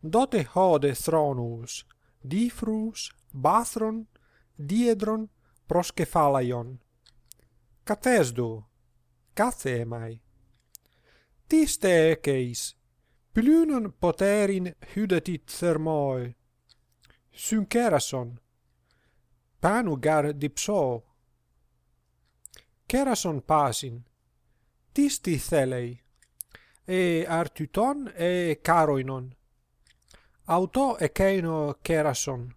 dote hode thronus, difrus, bathron, diedron, proskephalaion. Κατέσδου, κάθε εμάι. Τι στέκεις, πλύνων ποτέριν χύδετι θερμόι. Συγκέρασον, πάνω γαρ διψώ. Κέρασον πάσιν, τι στη θέλει, ε αρτιτόν ε κάροινον. Auto ekeino kerason.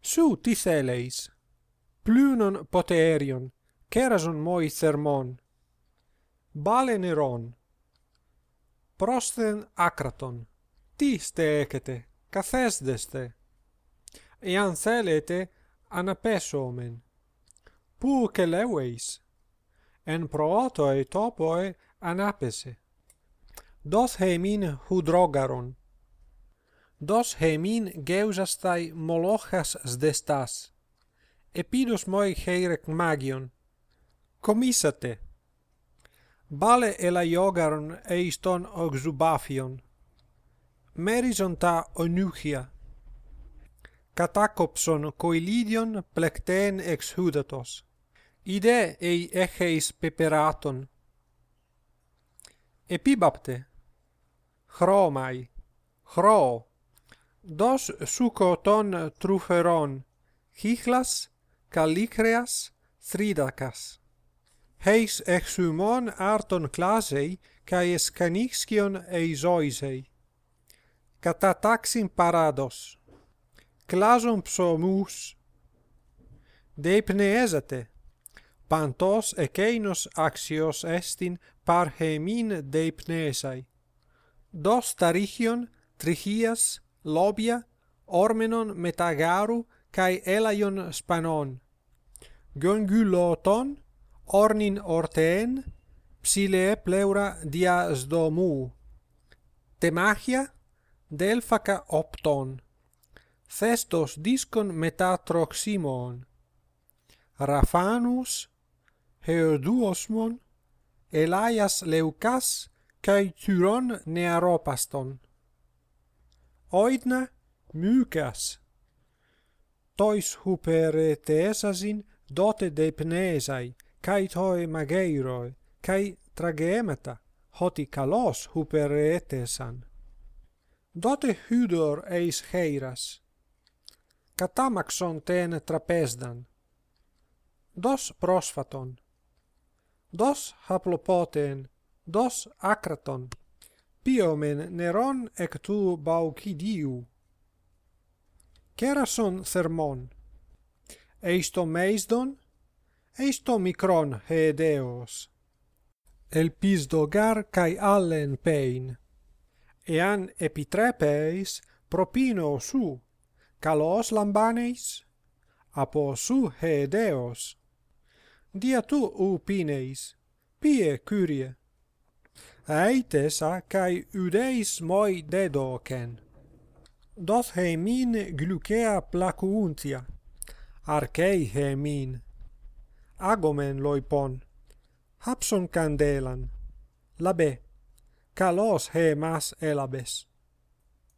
Su tiseleis. Plunon poterion kerason moi sermon. baleneron neron. Πρόσθεν άκρατον. Τι στέκετε, καθέσδεστε. Εάν θέλετε, αναπέσομεν. Πού και λέουεις. Εν προότοε τόποε ανάπεσε. Δόθ εμίν χουδρόγαρον. Dos hemin geusastai molochas sdestas. Epidos moi heirek magion. Commissate. Bale elaiogaron eiston oxubafion. Merison ta onuchia. Katakopson coilidion plecten exhudatos. Ide ei echeis peperaton. Epibapte. Chromai. Chro dos sucoton truferon, chichlas calicreas, thridacas. Heis exhumon arton clasei, cae escanixion eisoisei. Catataxin parados. Clason psomus. Deipneesate. Pantos ekeinos axios estin par hemin deipnesai Dos tarichion, trichias, lobia ormenon metagaru kai elaion spanon. Gonguloton ornin orten psile pleura Diasdomu. temachia delphaca opton. Thestos discon metatroximon. Raphanus Heoduosmon Elias Leucas kai Tyron Nearopaston oidna mykas. Tois huperetesasin dote de pnesai kai toi mageiroi, kai tragemata, hoti kalos huperetesan. Dote hydor eis heiras. Katamaxon ten trapesdan. Dos prosphaton Dos haplopoten, dos akraton. Piomen Neron ec tu Baucidiu. Κέρασον thermon eisto meisdon eisto micron hedeos el χεδέος. Ελπίσδο γαρ καί άλλεν πέιν. Εάν επιτρέπεις, προπίνω σου, καλός λαμβάνεις, από σου χεδέος. Δια του ου πίνεις, πίε Κύριε αίτεσα καί ουδείς μοι δεδόκεν. Δοθ χεμίν γλυκαία πλακουούντια, αρκέι χεμίν. Άγομεν λοϊπών, χάψον κανδέλαν. Λαμπέ, καλός χεμάς elabes